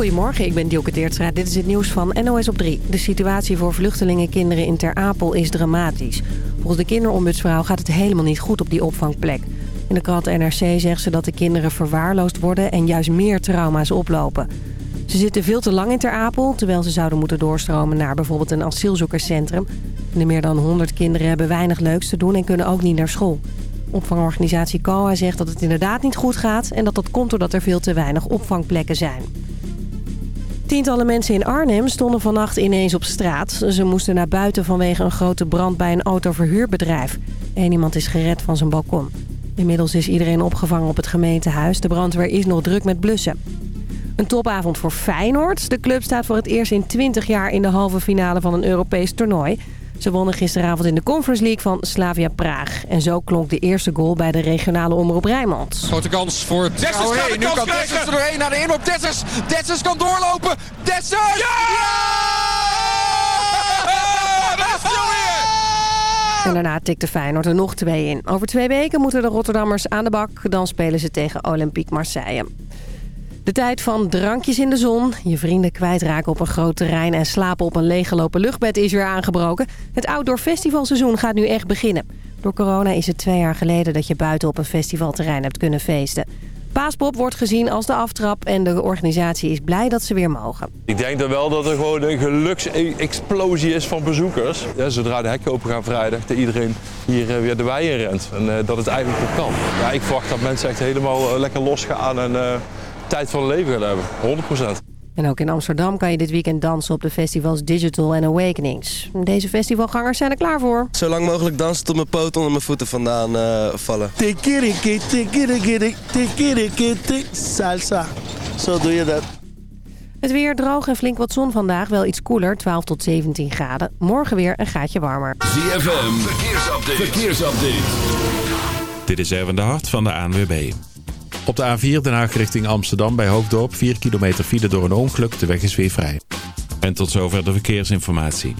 Goedemorgen, ik ben Dielke Teertstra. Dit is het nieuws van NOS op 3. De situatie voor vluchtelingenkinderen in Ter Apel is dramatisch. Volgens de kinderombudsvrouw gaat het helemaal niet goed op die opvangplek. In de krant NRC zegt ze dat de kinderen verwaarloosd worden... en juist meer trauma's oplopen. Ze zitten veel te lang in Ter Apel... terwijl ze zouden moeten doorstromen naar bijvoorbeeld een asielzoekerscentrum. De meer dan 100 kinderen hebben weinig leuks te doen en kunnen ook niet naar school. Opvangorganisatie COA zegt dat het inderdaad niet goed gaat... en dat dat komt doordat er veel te weinig opvangplekken zijn. Tientallen mensen in Arnhem stonden vannacht ineens op straat. Ze moesten naar buiten vanwege een grote brand bij een autoverhuurbedrijf. Eén iemand is gered van zijn balkon. Inmiddels is iedereen opgevangen op het gemeentehuis. De brandweer is nog druk met blussen. Een topavond voor Feyenoord. De club staat voor het eerst in 20 jaar in de halve finale van een Europees toernooi. Ze wonnen gisteravond in de Conference League van Slavia Praag. En zo klonk de eerste goal bij de regionale omroep Rijnmond. Grote kans voor Dessers. nu kan Dessers er doorheen naar de inloop. Dessers, Dessers kan doorlopen. Dessers! Ja! En daarna tikte Feyenoord er nog twee in. Over twee weken moeten de Rotterdammers aan de bak. Dan spelen ze tegen Olympique Marseille. De tijd van drankjes in de zon, je vrienden kwijtraken op een groot terrein... en slapen op een leeggelopen luchtbed is weer aangebroken. Het Outdoor Festivalseizoen gaat nu echt beginnen. Door corona is het twee jaar geleden dat je buiten op een festivalterrein hebt kunnen feesten. Paaspop wordt gezien als de aftrap en de organisatie is blij dat ze weer mogen. Ik denk dan wel dat er gewoon een geluksexplosie is van bezoekers. Ja, zodra de hekken open gaan vrijdag, dat iedereen hier eh, weer de wei in rent. En uh, dat het eigenlijk ook kan. Ja, ik verwacht dat mensen echt helemaal uh, lekker losgaan en tijd van leven gaan hebben. 100%. En ook in Amsterdam kan je dit weekend dansen op de festivals Digital en Awakenings. Deze festivalgangers zijn er klaar voor. Zo lang mogelijk dansen tot mijn poot onder mijn voeten vandaan uh, vallen. Salsa. Zo doe je dat. Het weer droog en flink wat zon vandaag. Wel iets koeler, 12 tot 17 graden. Morgen weer een gaatje warmer. ZFM, verkeersupdate. verkeersupdate. Dit is even de hart van de ANWB. Op de A4 Den Haag richting Amsterdam bij Hoofddorp 4 kilometer file door een ongeluk. De weg is weer vrij. En tot zover de verkeersinformatie.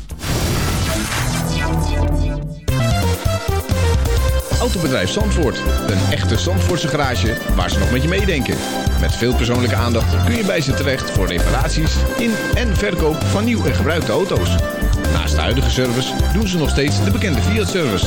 Autobedrijf Zandvoort. Een echte Zandvoortse garage waar ze nog met je meedenken. Met veel persoonlijke aandacht kun je bij ze terecht voor reparaties in en verkoop van nieuw en gebruikte auto's. Naast de huidige service doen ze nog steeds de bekende Fiat-service.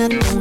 and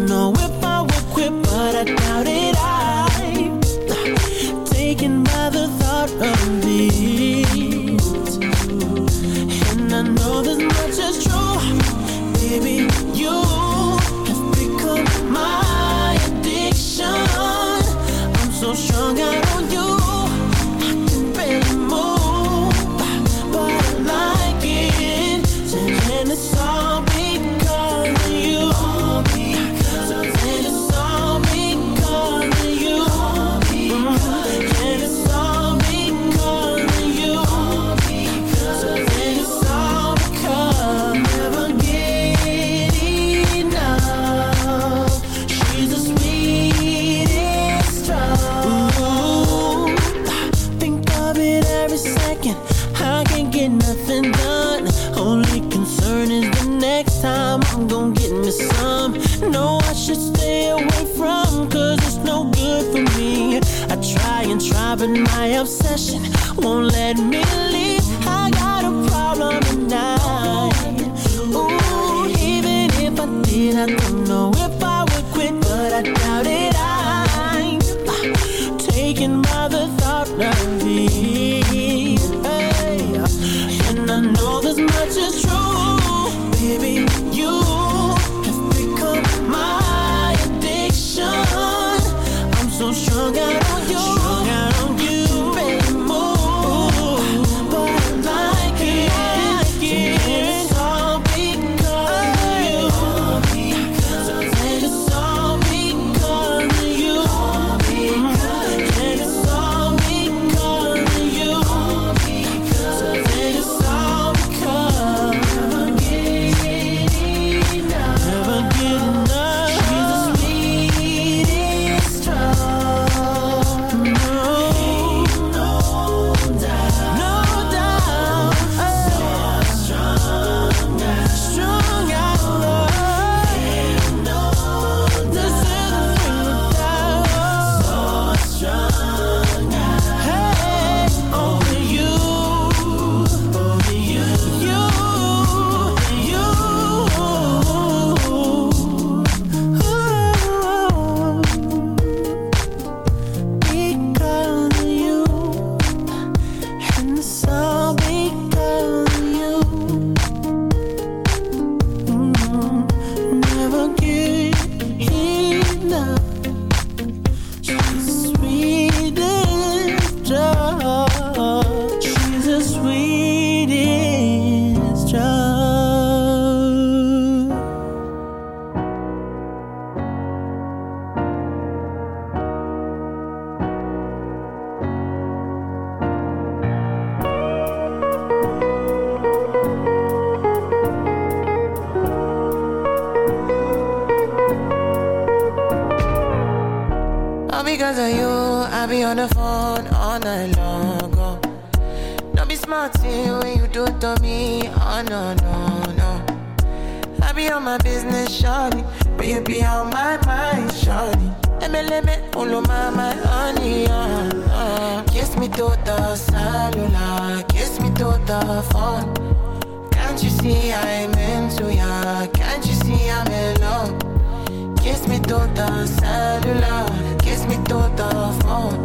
daughter cellular. Kiss me daughter phone.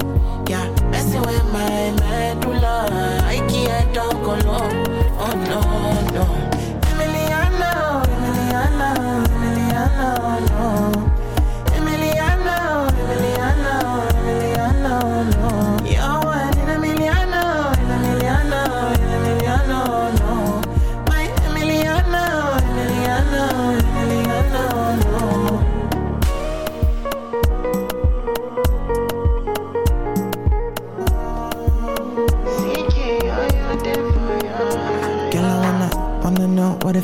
Yeah, messing with my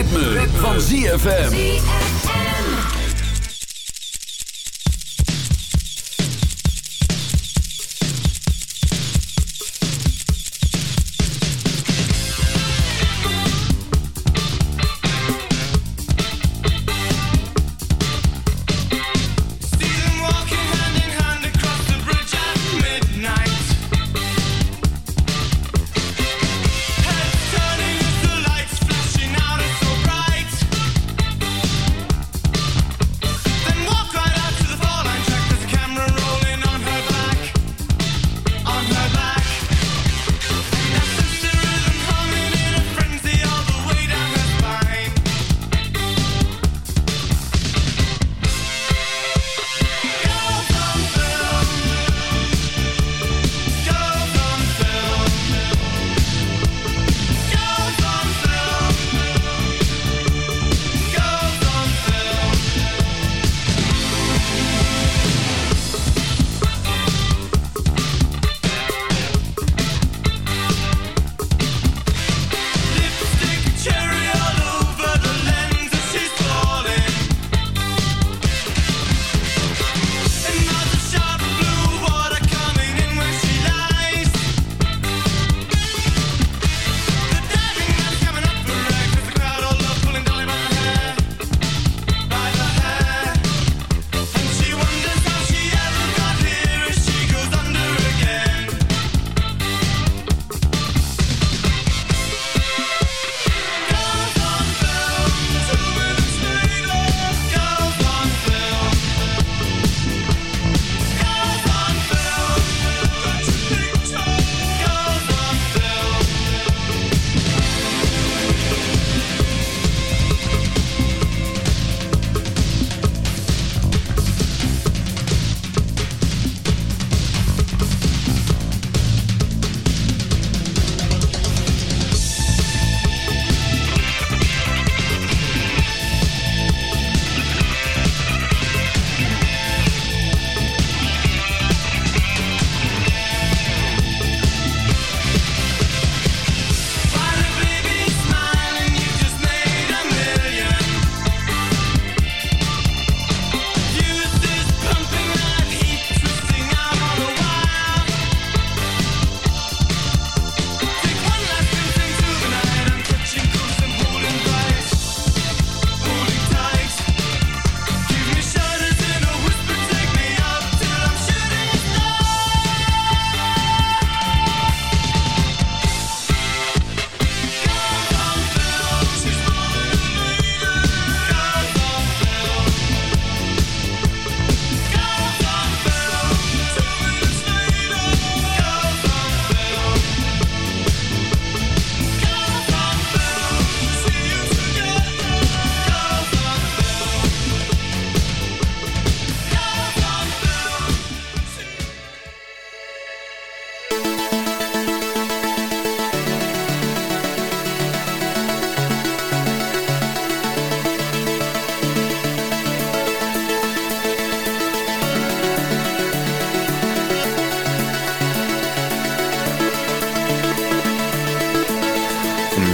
ritme, van ZFM.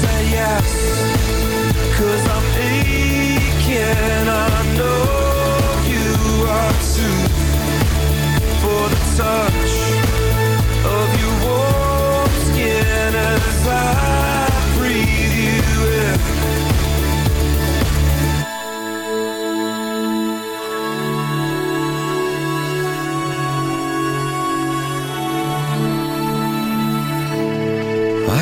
say yes. Cause I'm aching I know you are too. For the touch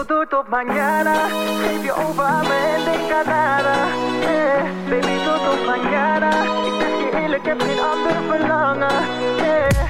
Wil door tot mañana Geef je over aan me en denk aan nada eh, Baby tot tot mañana Ik zeg je eerlijk, heb geen ander verlangen. Eh.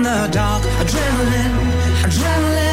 in the dark. Adrenaline, adrenaline.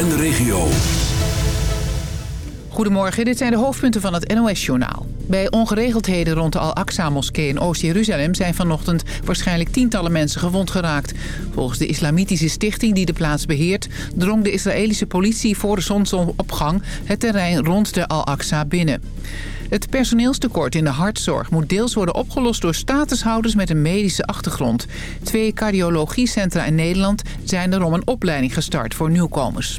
En de regio. Goedemorgen, dit zijn de hoofdpunten van het NOS-journaal. Bij ongeregeldheden rond de Al-Aqsa-moskee in Oost-Jeruzalem... zijn vanochtend waarschijnlijk tientallen mensen gewond geraakt. Volgens de islamitische stichting die de plaats beheert... drong de Israëlische politie voor de zonsopgang het terrein rond de Al-Aqsa binnen. Het personeelstekort in de hartzorg moet deels worden opgelost door statushouders met een medische achtergrond. Twee cardiologiecentra in Nederland zijn daarom een opleiding gestart voor nieuwkomers.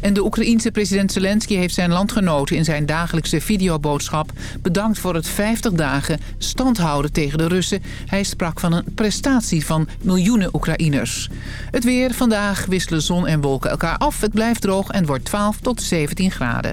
En de Oekraïense president Zelensky heeft zijn landgenoten in zijn dagelijkse videoboodschap bedankt voor het 50 dagen standhouden tegen de Russen. Hij sprak van een prestatie van miljoenen Oekraïners. Het weer vandaag wisselen zon en wolken elkaar af. Het blijft droog en wordt 12 tot 17 graden.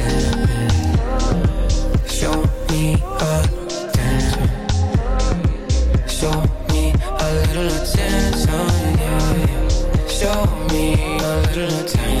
better not time.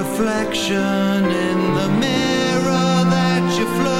reflection in the mirror that you float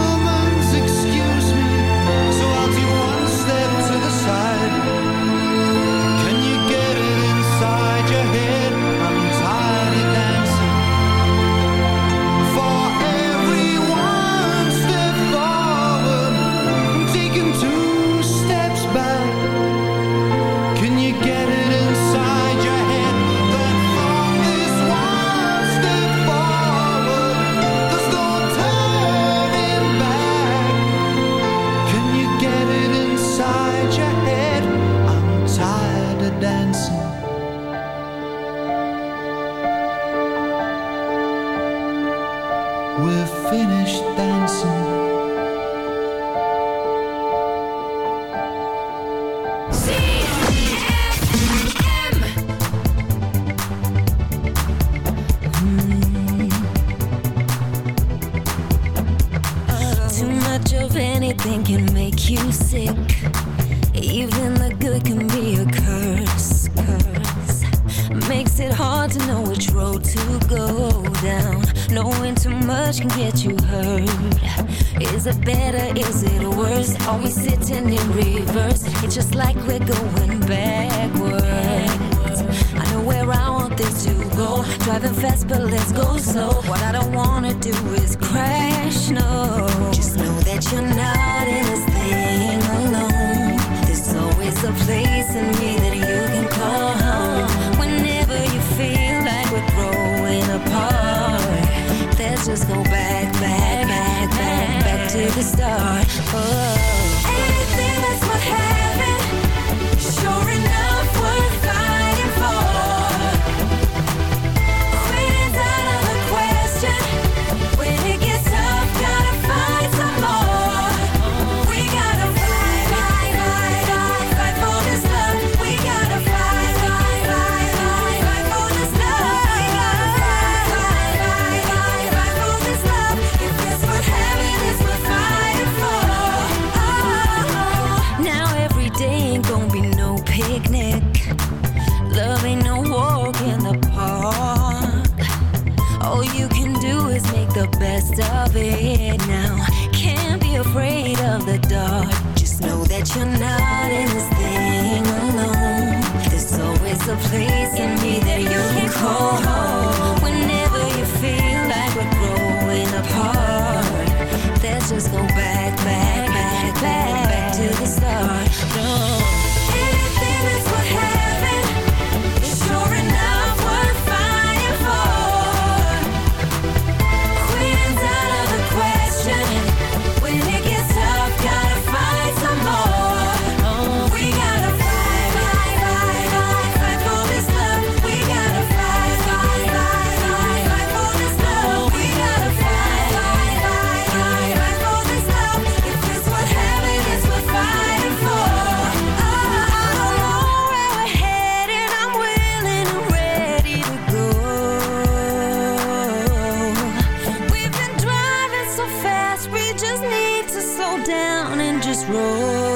this road.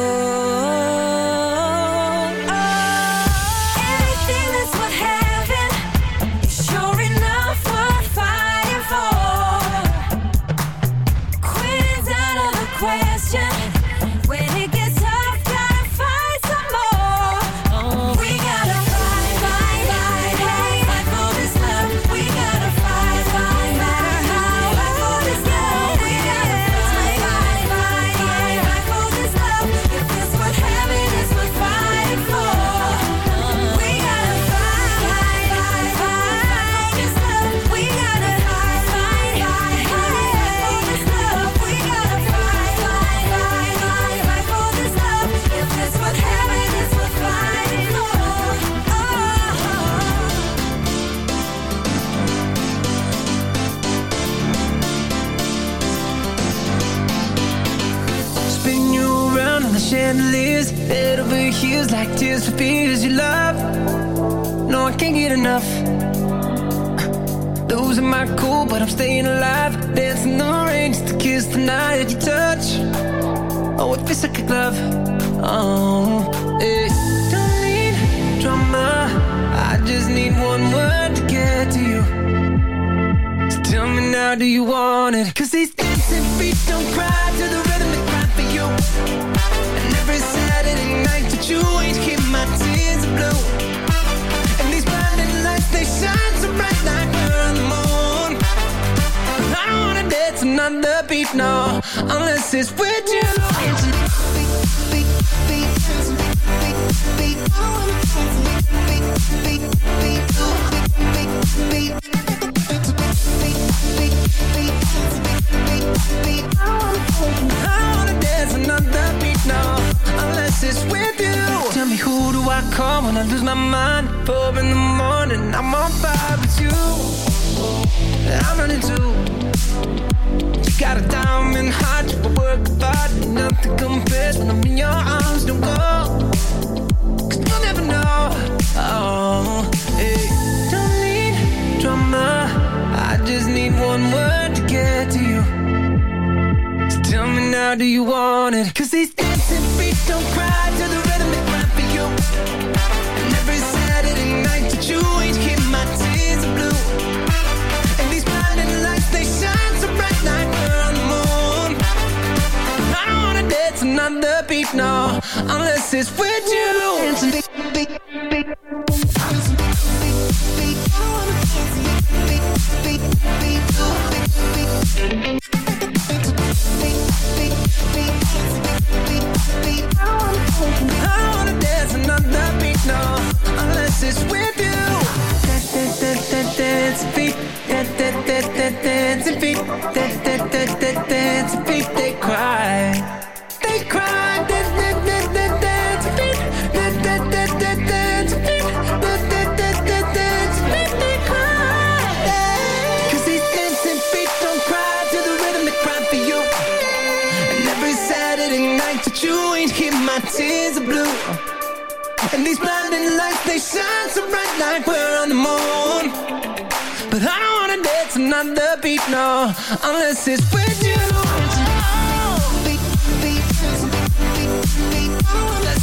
the beat, no Unless it's with you.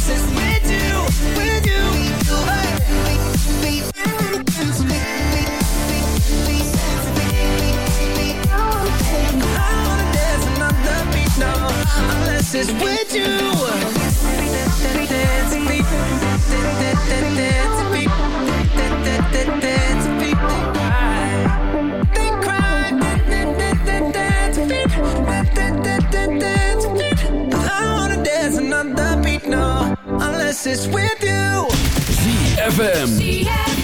It's with you, I wanna dance beat, no Unless it's with you. Dance beat, promises with you. ZFM.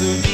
to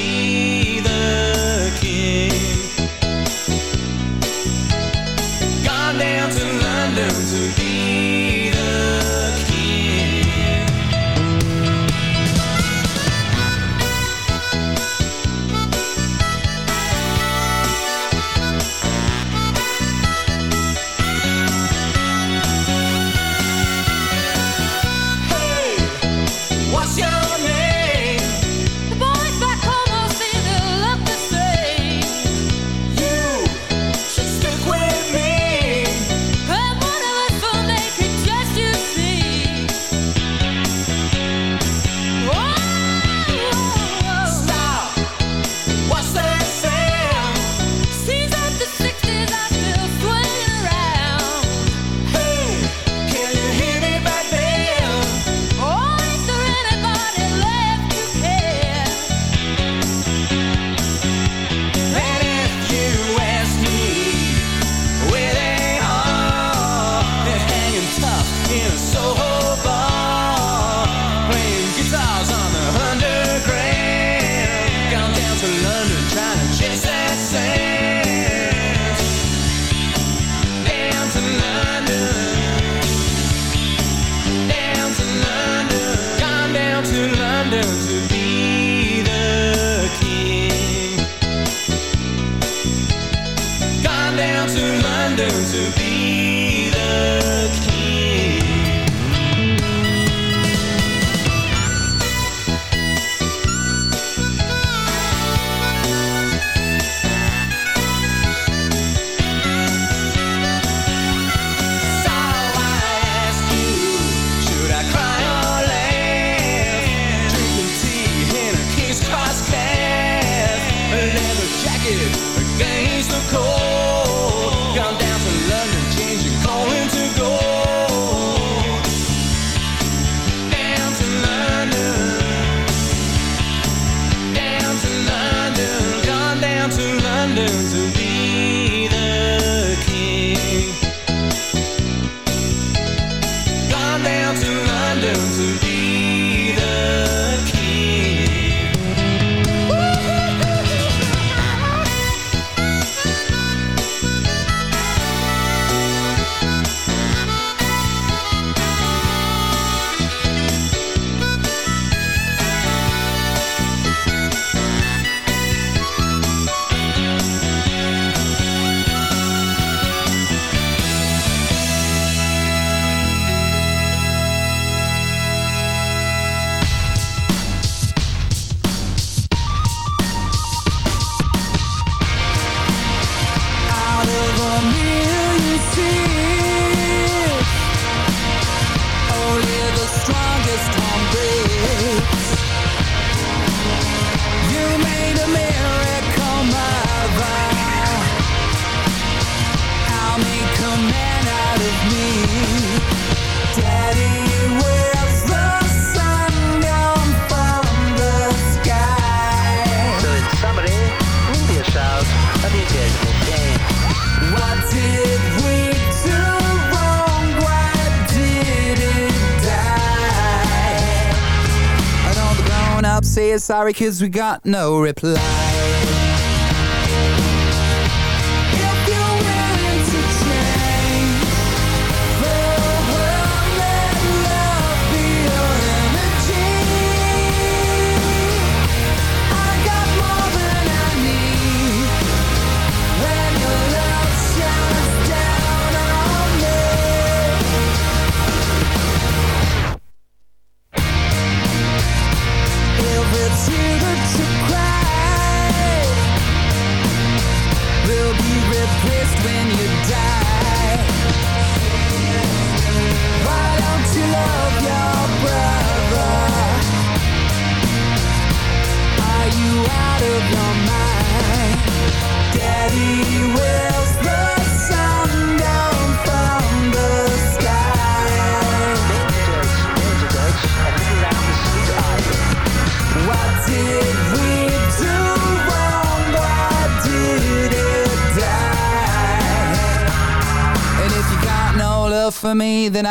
up saying sorry cause we got no reply.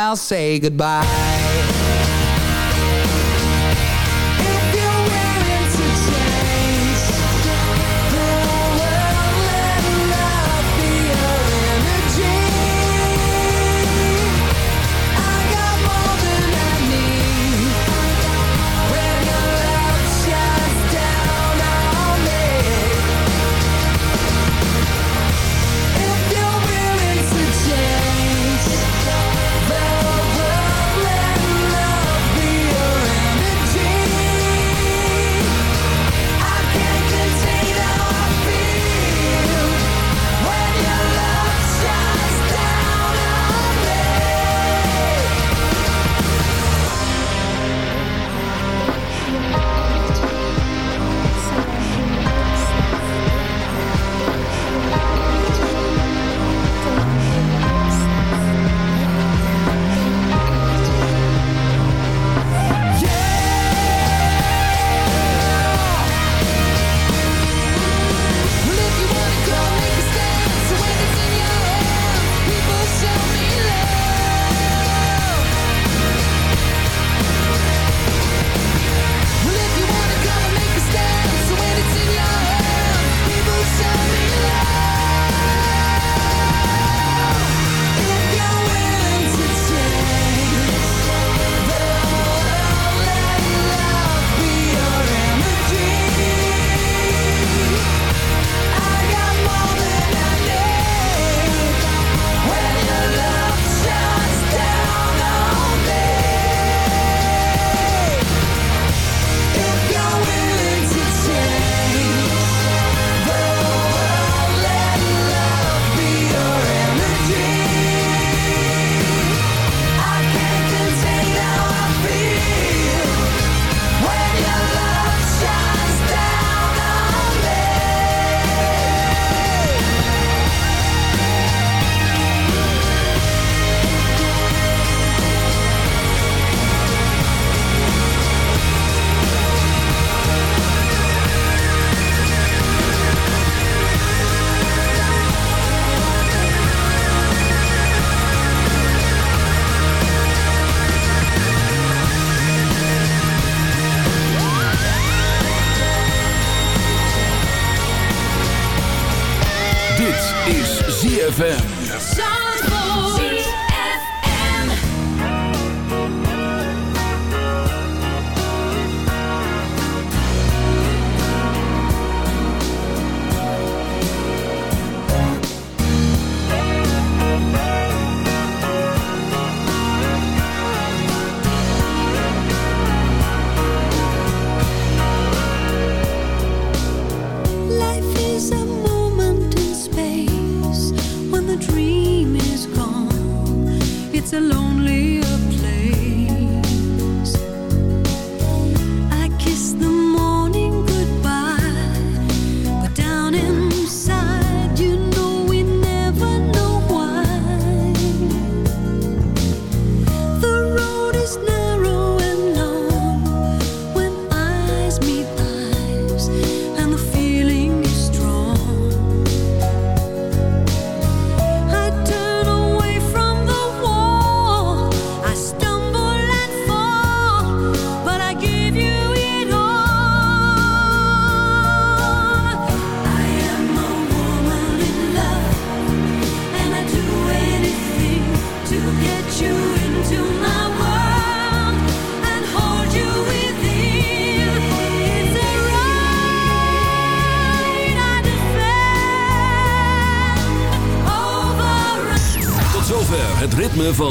I'll say goodbye. ZFM.